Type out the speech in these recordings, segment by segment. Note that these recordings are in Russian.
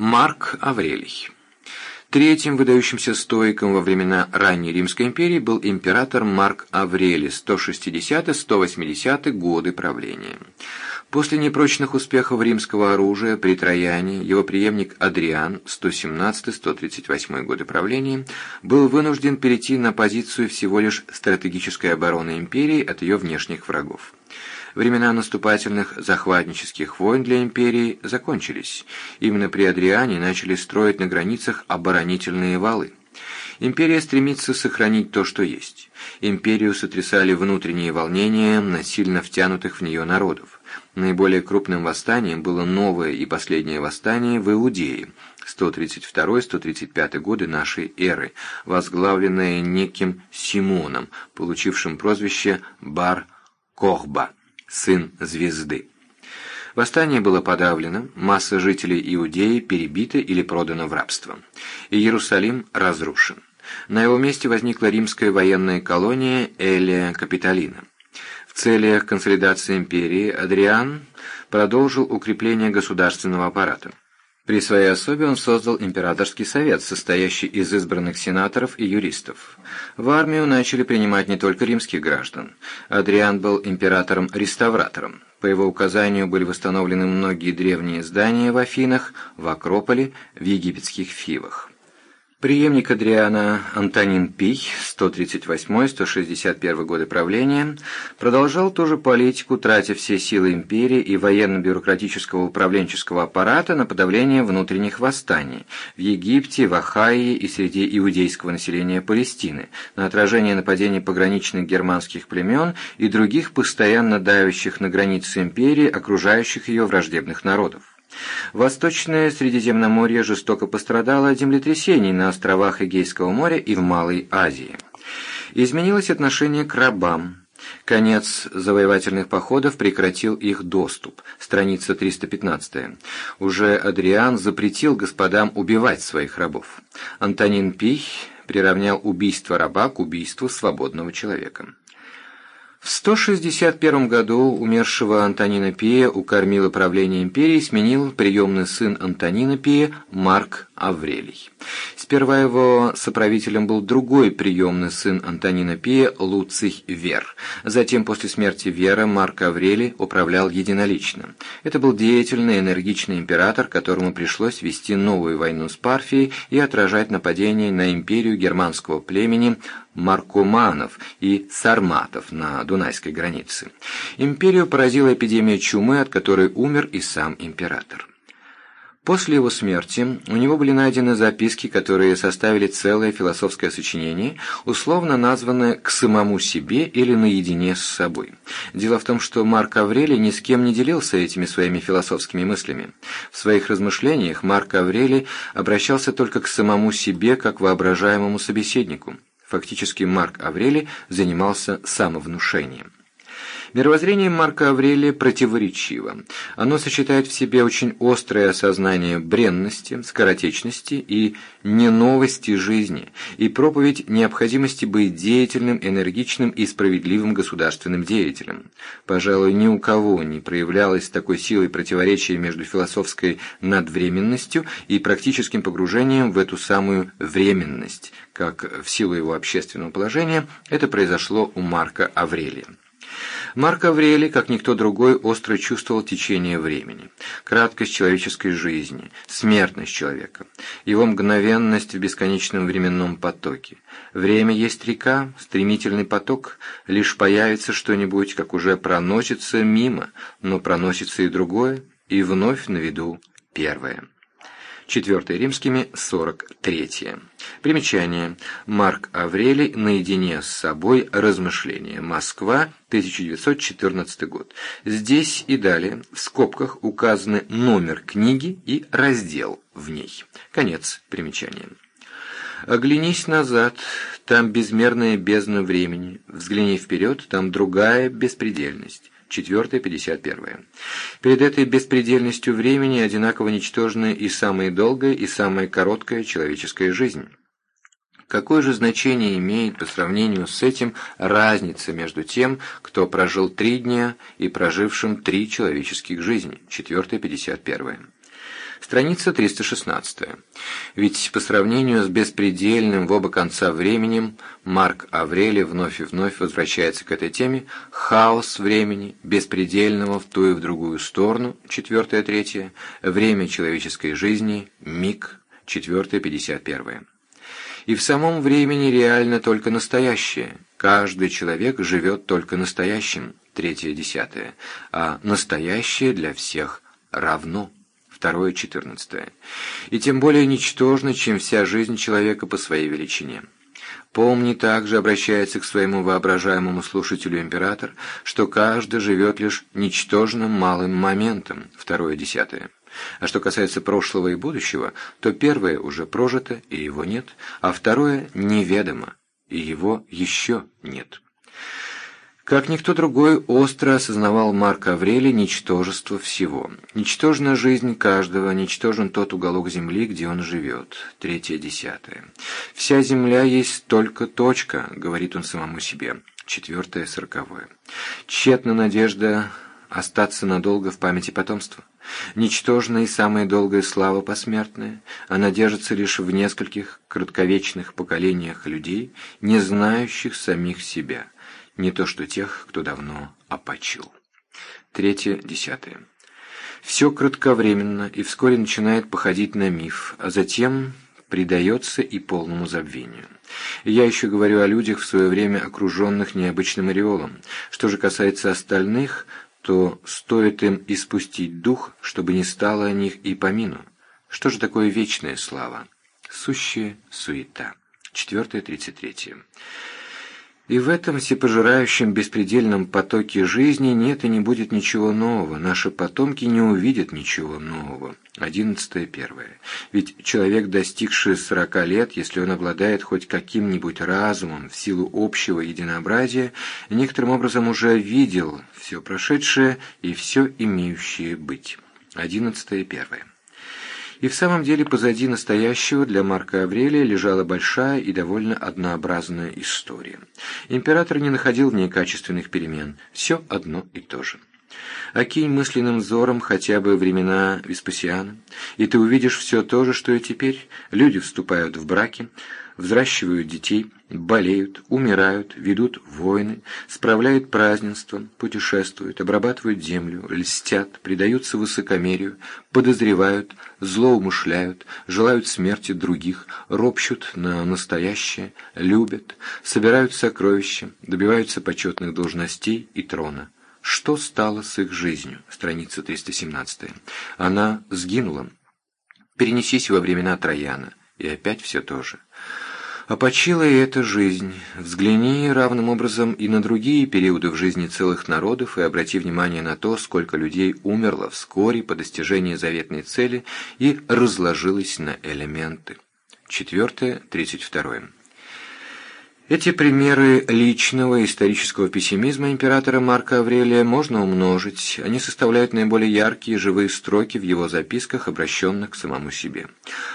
Марк Аврелий. Третьим выдающимся стоиком во времена ранней Римской империи был император Марк Аврелий, 160-180 годы правления. После непрочных успехов римского оружия при Трояне его преемник Адриан, 117-138 годы правления, был вынужден перейти на позицию всего лишь стратегической обороны империи от ее внешних врагов. Времена наступательных захватнических войн для империи закончились. Именно при Адриане начали строить на границах оборонительные валы. Империя стремится сохранить то, что есть. Империю сотрясали внутренние волнения насильно втянутых в нее народов. Наиболее крупным восстанием было новое и последнее восстание в Иудее, 132-135 годы нашей эры, возглавленное неким Симоном, получившим прозвище Бар-Кохба сын звезды. Восстание было подавлено, масса жителей Иудеи перебита или продана в рабство. И Иерусалим разрушен. На его месте возникла римская военная колония Элия Капитолина. В целях консолидации империи Адриан продолжил укрепление государственного аппарата. При своей особе он создал императорский совет, состоящий из избранных сенаторов и юристов. В армию начали принимать не только римских граждан. Адриан был императором-реставратором. По его указанию были восстановлены многие древние здания в Афинах, в Акрополе, в египетских Фивах. Приемник Адриана Антонин Пий, 138-161 годы правления, продолжал ту же политику, тратя все силы империи и военно-бюрократического управленческого аппарата на подавление внутренних восстаний в Египте, в Ахайе и среди иудейского населения Палестины, на отражение нападений пограничных германских племен и других постоянно давящих на границы империи окружающих ее враждебных народов. Восточное Средиземноморье жестоко пострадало от землетрясений на островах Эгейского моря и в Малой Азии. Изменилось отношение к рабам. Конец завоевательных походов прекратил их доступ. Страница 315. Уже Адриан запретил господам убивать своих рабов. Антонин Пий приравнял убийство раба к убийству свободного человека. В 161 году умершего Антонина Пия у кормила правления империи сменил приемный сын Антонина Пия Марк Аврелий. Сперва его соправителем был другой приемный сын Антонина Пия Луций Вер. Затем, после смерти Вера, Марк Аврелий управлял единолично. Это был деятельный, энергичный император, которому пришлось вести новую войну с Парфией и отражать нападение на империю германского племени Маркоманов и Сарматов на Дунайской границе. Империю поразила эпидемия чумы, от которой умер и сам император. После его смерти у него были найдены записки, которые составили целое философское сочинение, условно названное «К самому себе» или «Наедине с собой». Дело в том, что Марк Аврелий ни с кем не делился этими своими философскими мыслями. В своих размышлениях Марк Аврелий обращался только к самому себе как воображаемому собеседнику. Фактически Марк Аврелий занимался самовнушением. Мировоззрение Марка Аврелия противоречиво. Оно сочетает в себе очень острое осознание бренности, скоротечности и неновости жизни, и проповедь необходимости быть деятельным, энергичным и справедливым государственным деятелем. Пожалуй, ни у кого не проявлялось такой силой противоречия между философской надвременностью и практическим погружением в эту самую временность, как в силу его общественного положения это произошло у Марка Аврелия. Марк Аврелий, как никто другой, остро чувствовал течение времени, краткость человеческой жизни, смертность человека, его мгновенность в бесконечном временном потоке. Время есть река, стремительный поток, лишь появится что-нибудь, как уже проносится мимо, но проносится и другое, и вновь на виду первое. 4 римскими, 43. Примечание. Марк Аврелий «Наедине с собой. Размышления. Москва. 1914 год». Здесь и далее в скобках указаны номер книги и раздел в ней. Конец примечания. Оглянись назад, там безмерная бездна времени. Взгляни вперед, там другая беспредельность. 4-51. Перед этой беспредельностью времени одинаково ничтожны и самая долгая, и самая короткая человеческая жизнь. Какое же значение имеет по сравнению с этим разница между тем, кто прожил три дня и прожившим три человеческих жизни? 4-51. Страница 316. Ведь по сравнению с беспредельным в оба конца временем, Марк Аврелий вновь и вновь возвращается к этой теме, хаос времени, беспредельного в ту и в другую сторону, четвертое, третье, время человеческой жизни, миг, четвертое, пятьдесят первое. И в самом времени реально только настоящее. Каждый человек живет только настоящим, третье, десятое, а настоящее для всех равно второе, четырнадцатое. И тем более ничтожно, чем вся жизнь человека по своей величине. Помни также, обращается к своему воображаемому слушателю император, что каждый живет лишь ничтожным малым моментом, второе, десятое. А что касается прошлого и будущего, то первое уже прожито, и его нет, а второе неведомо, и его еще нет. Как никто другой, остро осознавал Марк Аврелий ничтожество всего. Ничтожна жизнь каждого, ничтожен тот уголок земли, где он живет. Третье десятое. «Вся земля есть только точка», — говорит он самому себе. Четвертое сороковое. Тщетна надежда остаться надолго в памяти потомства. Ничтожна и самая долгая слава посмертная, она держится лишь в нескольких кратковечных поколениях людей, не знающих самих себя — не то что тех, кто давно опочил. Третье, десятое. Все кратковременно и вскоре начинает походить на миф, а затем предается и полному забвению. я еще говорю о людях, в свое время окруженных необычным ореолом. Что же касается остальных, то стоит им испустить дух, чтобы не стало о них и помину. Что же такое вечная слава? Сущая суета. Четвертое, тридцать третье. И в этом всепожирающем беспредельном потоке жизни нет и не будет ничего нового, наши потомки не увидят ничего нового. Одиннадцатое первое. Ведь человек, достигший сорока лет, если он обладает хоть каким-нибудь разумом в силу общего единообразия, некоторым образом уже видел все прошедшее и все имеющее быть. Одиннадцатое первое. И в самом деле позади настоящего для Марка Аврелия лежала большая и довольно однообразная история. Император не находил в ней качественных перемен, все одно и то же. Окинь мысленным взором хотя бы времена Веспасиана, и ты увидишь все то же, что и теперь. Люди вступают в браки, взращивают детей, болеют, умирают, ведут войны, справляют празднества, путешествуют, обрабатывают землю, льстят, предаются высокомерию, подозревают, злоумышляют, желают смерти других, ропщут на настоящее, любят, собирают сокровища, добиваются почетных должностей и трона. Что стало с их жизнью? Страница 317. Она сгинула. Перенесись во времена Трояна, и опять все то же. А почила и эта жизнь. Взгляни равным образом и на другие периоды в жизни целых народов и обрати внимание на то, сколько людей умерло вскоре по достижении заветной цели и разложилось на элементы. Четвертое, тридцать второе. Эти примеры личного исторического пессимизма императора Марка Аврелия можно умножить. Они составляют наиболее яркие живые строки в его записках, обращенных к самому себе.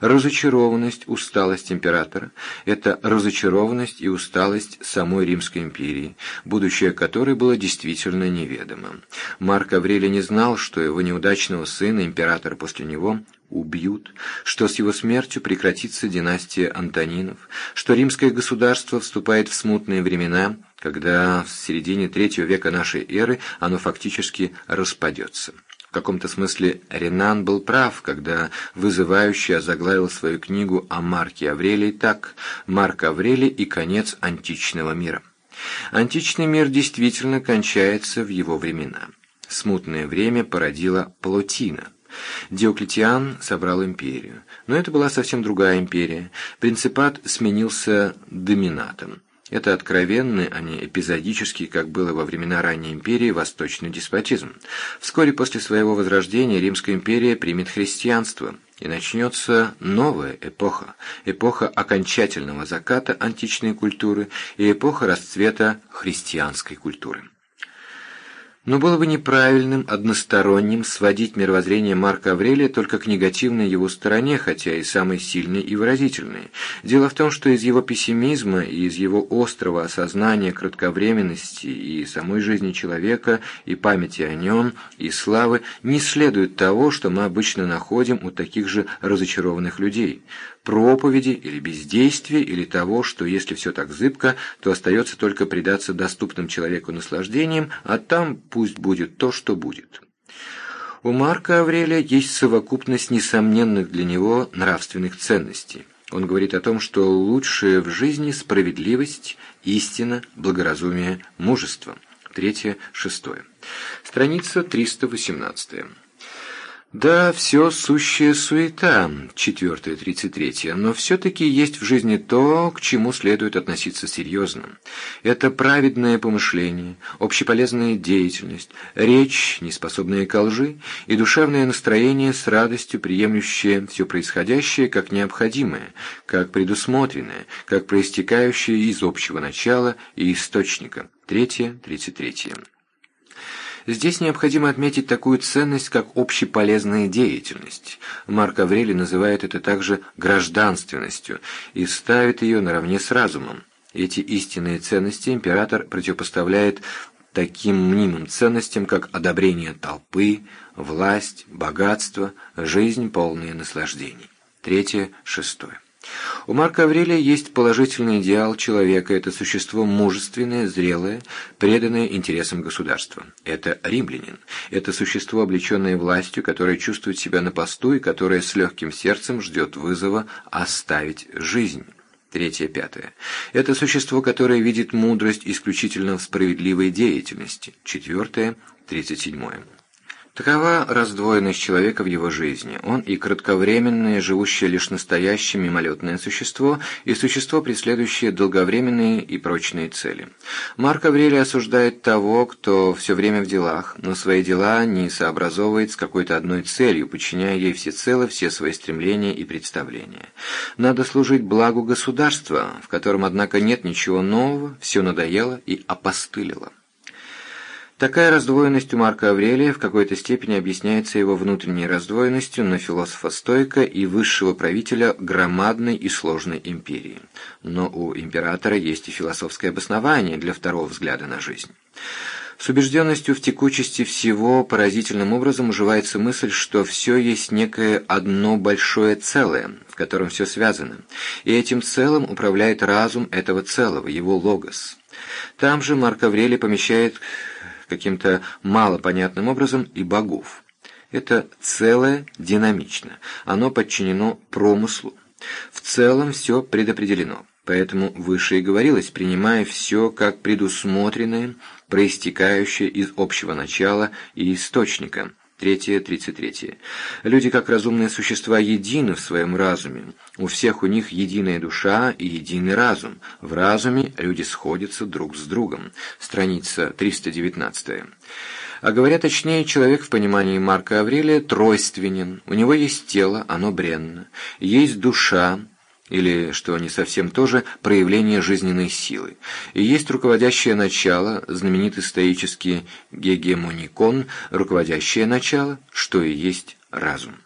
Разочарованность, усталость императора – это разочарованность и усталость самой Римской империи, будущее которой было действительно неведомо. Марк Аврелий не знал, что его неудачного сына, императора после него, убьют, что с его смертью прекратится династия Антонинов, что римское государство вступает в смутные времена, когда в середине третьего века нашей эры оно фактически распадется. В каком-то смысле Ренан был прав, когда вызывающе озаглавил свою книгу о Марке Аврелии так «Марк Аврелий и конец античного мира». Античный мир действительно кончается в его времена. Смутное время породило Плотина – Диоклетиан собрал империю. Но это была совсем другая империя. Принципат сменился доминатом. Это откровенный, а не эпизодический, как было во времена ранней империи, восточный деспотизм. Вскоре после своего возрождения Римская империя примет христианство, и начнется новая эпоха, эпоха окончательного заката античной культуры и эпоха расцвета христианской культуры. Но было бы неправильным, односторонним сводить мировоззрение Марка Аврелия только к негативной его стороне, хотя и самой сильной и выразительной. Дело в том, что из его пессимизма и из его острого осознания кратковременности и самой жизни человека, и памяти о нем, и славы, не следует того, что мы обычно находим у таких же разочарованных людей проповеди или бездействия, или того, что если все так зыбко, то остается только предаться доступным человеку наслаждениям, а там пусть будет то, что будет. У Марка Аврелия есть совокупность несомненных для него нравственных ценностей. Он говорит о том, что лучшее в жизни – справедливость, истина, благоразумие, мужество. Третье, шестое. Страница 318. Да, все сущая суета, четвертое, тридцать третье, но все-таки есть в жизни то, к чему следует относиться серьезно. Это праведное помышление, общеполезная деятельность, речь, неспособная к лжи, и душевное настроение с радостью приемлющее все происходящее как необходимое, как предусмотренное, как проистекающее из общего начала и источника. Третье, тридцать третье. Здесь необходимо отметить такую ценность, как общеполезная деятельность. Марк Аврелий называет это также гражданственностью и ставит ее наравне с разумом. Эти истинные ценности император противопоставляет таким мнимым ценностям, как одобрение толпы, власть, богатство, жизнь, полная наслаждений. Третье, шестое. У Марка Аврелия есть положительный идеал человека – это существо мужественное, зрелое, преданное интересам государства. Это римлянин. Это существо, облеченное властью, которое чувствует себя на посту и которое с легким сердцем ждет вызова оставить жизнь. Третье, пятое. Это существо, которое видит мудрость исключительно в справедливой деятельности. Четвертое, тридцать седьмое. Такова раздвоенность человека в его жизни. Он и кратковременное, живущее лишь настоящее мимолетное существо, и существо, преследующее долговременные и прочные цели. Марк Аврелий осуждает того, кто все время в делах, но свои дела не сообразовывает с какой-то одной целью, подчиняя ей всецело все свои стремления и представления. Надо служить благу государства, в котором, однако, нет ничего нового, все надоело и опостылило. Такая раздвоенность у Марка Аврелия в какой-то степени объясняется его внутренней раздвоенностью на философа-стойка и высшего правителя громадной и сложной империи. Но у императора есть и философское обоснование для второго взгляда на жизнь. С убежденностью в текучести всего поразительным образом уживается мысль, что все есть некое одно большое целое, в котором все связано, и этим целым управляет разум этого целого, его логос. Там же Марк Аврелий помещает каким-то малопонятным образом и богов. Это целое динамично, оно подчинено промыслу. В целом все предопределено, поэтому выше и говорилось, принимая все как предусмотренное, проистекающее из общего начала и источника – Третье, тридцать третье. Люди, как разумные существа, едины в своем разуме. У всех у них единая душа и единый разум. В разуме люди сходятся друг с другом. Страница 319. А говоря точнее, человек в понимании Марка Аврелия тройственен. У него есть тело, оно бренно. Есть душа, или, что не совсем то же, проявление жизненной силы. И есть руководящее начало, знаменитый стоический гегемоникон, руководящее начало, что и есть разум.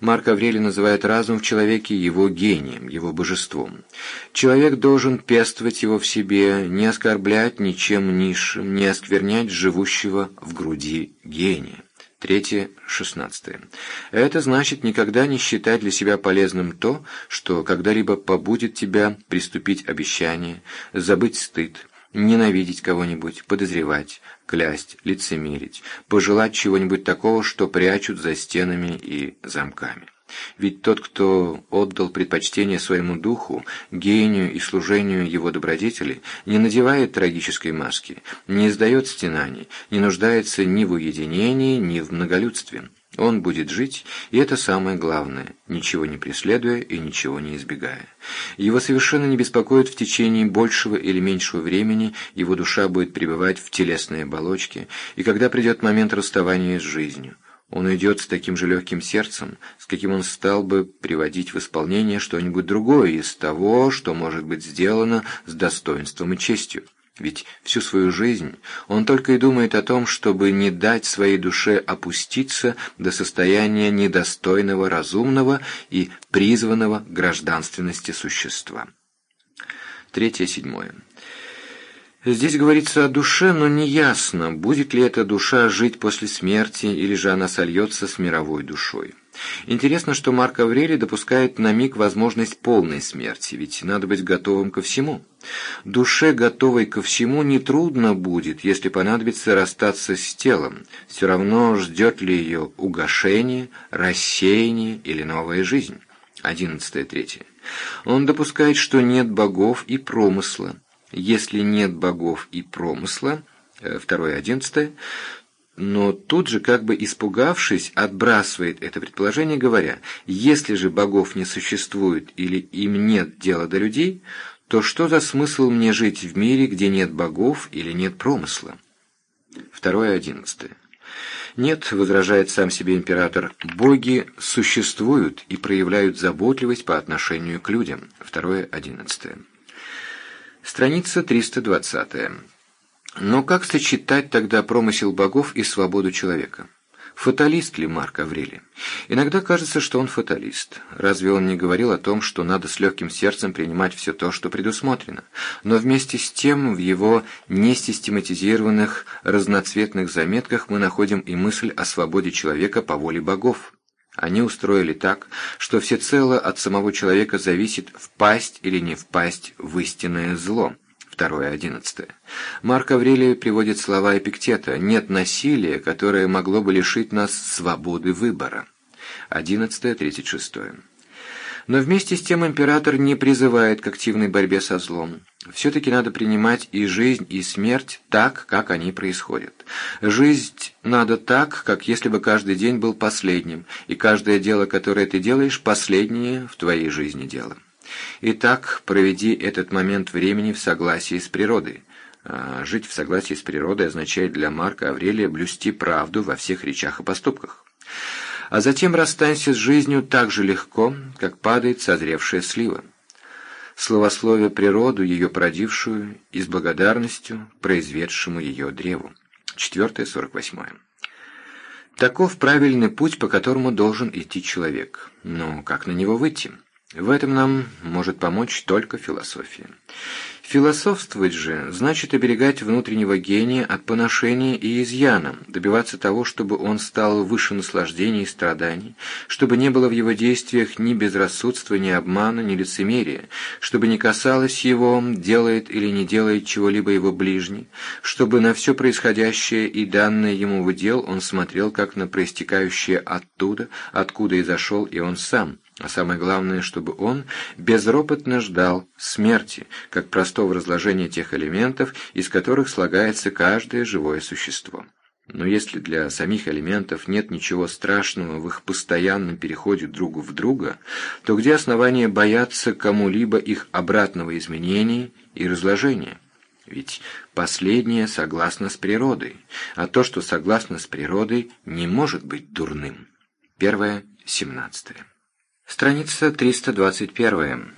Марк Аврелий называет разум в человеке его гением, его божеством. Человек должен пестовать его в себе, не оскорблять ничем низшим, не осквернять живущего в груди гения. Третье, шестнадцатое. Это значит никогда не считать для себя полезным то, что когда-либо побудет тебя приступить обещание, забыть стыд, ненавидеть кого-нибудь, подозревать, клясть, лицемерить, пожелать чего-нибудь такого, что прячут за стенами и замками. Ведь тот, кто отдал предпочтение своему духу, гению и служению его добродетели, не надевает трагической маски, не издает стенаний, не нуждается ни в уединении, ни в многолюдстве. Он будет жить, и это самое главное, ничего не преследуя и ничего не избегая. Его совершенно не беспокоит в течение большего или меньшего времени, его душа будет пребывать в телесной оболочке, и когда придет момент расставания с жизнью. Он уйдет с таким же легким сердцем, с каким он стал бы приводить в исполнение что-нибудь другое из того, что может быть сделано с достоинством и честью. Ведь всю свою жизнь он только и думает о том, чтобы не дать своей душе опуститься до состояния недостойного, разумного и призванного гражданственности существа. Третье, седьмое. Здесь говорится о душе, но неясно, будет ли эта душа жить после смерти, или же она сольется с мировой душой. Интересно, что Марк Аврелий допускает на миг возможность полной смерти, ведь надо быть готовым ко всему. Душе, готовой ко всему, нетрудно будет, если понадобится расстаться с телом. Все равно ждет ли ее угошение, рассеяние или новая жизнь. Одиннадцатое третье. Он допускает, что нет богов и промысла. Если нет богов и промысла, э, второе одиннадцатое, но тут же, как бы испугавшись, отбрасывает это предположение, говоря, если же богов не существует или им нет дела до людей, то что за смысл мне жить в мире, где нет богов или нет промысла? Второе одиннадцатое. Нет, возражает сам себе император, боги существуют и проявляют заботливость по отношению к людям. Второе одиннадцатое. Страница 320. Но как сочетать тогда промысел богов и свободу человека? Фаталист ли Марк Аврелий? Иногда кажется, что он фаталист. Разве он не говорил о том, что надо с легким сердцем принимать все то, что предусмотрено? Но вместе с тем в его несистематизированных разноцветных заметках мы находим и мысль о свободе человека по воле богов. Они устроили так, что всецело от самого человека зависит впасть или не впасть в истинное зло. Второе, одиннадцатое. Марк Аврелий приводит слова Эпиктета «нет насилия, которое могло бы лишить нас свободы выбора». Одиннадцатое, тридцать шестое. Но вместе с тем император не призывает к активной борьбе со злом. Все-таки надо принимать и жизнь, и смерть так, как они происходят. Жизнь надо так, как если бы каждый день был последним, и каждое дело, которое ты делаешь, последнее в твоей жизни дело. Итак, проведи этот момент времени в согласии с природой. А жить в согласии с природой означает для Марка Аврелия блюсти правду во всех речах и поступках а затем расстанься с жизнью так же легко, как падает созревшая слива. Словословие природу, ее породившую, и с благодарностью произведшему ее древу. 4.48. Таков правильный путь, по которому должен идти человек. Но как на него выйти? В этом нам может помочь только философия. Философствовать же значит оберегать внутреннего гения от поношения и изъяна, добиваться того, чтобы он стал выше наслаждений и страданий, чтобы не было в его действиях ни безрассудства, ни обмана, ни лицемерия, чтобы не касалось его, делает или не делает чего-либо его ближний, чтобы на все происходящее и данное ему в удел он смотрел как на проистекающее оттуда, откуда и зашел и он сам, а самое главное, чтобы он безропотно ждал смерти, как простого разложения тех элементов, из которых слагается каждое живое существо. Но если для самих элементов нет ничего страшного в их постоянном переходе друг в друга, то где основания бояться кому-либо их обратного изменения и разложения? Ведь последнее согласно с природой, а то, что согласно с природой, не может быть дурным. Первое, семнадцатое. Страница 321.